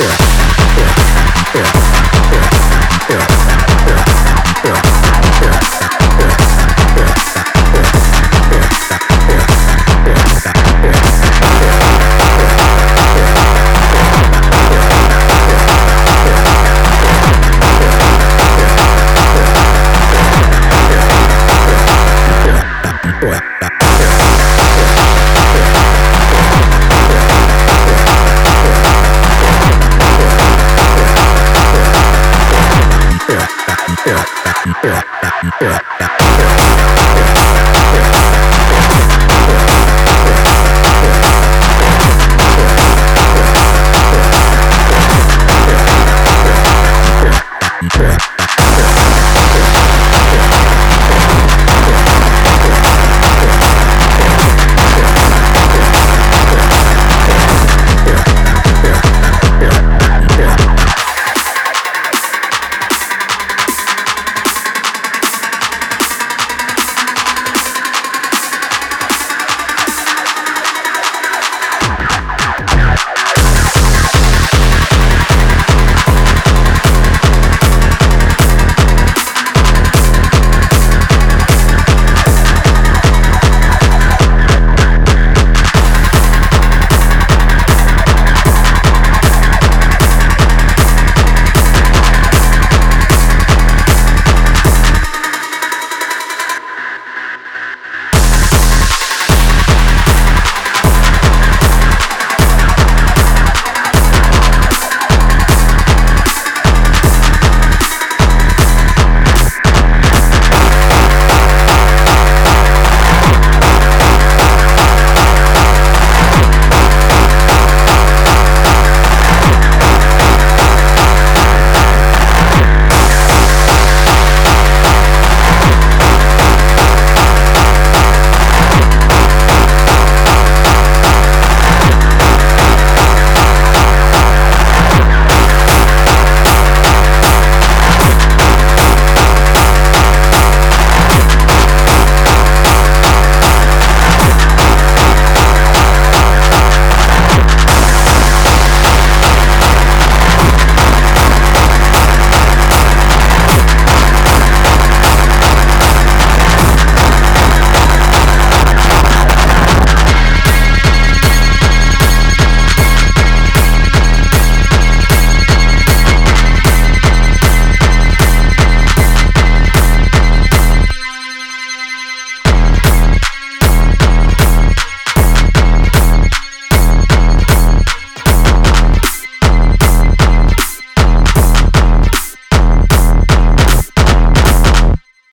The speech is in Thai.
Well, Yeah.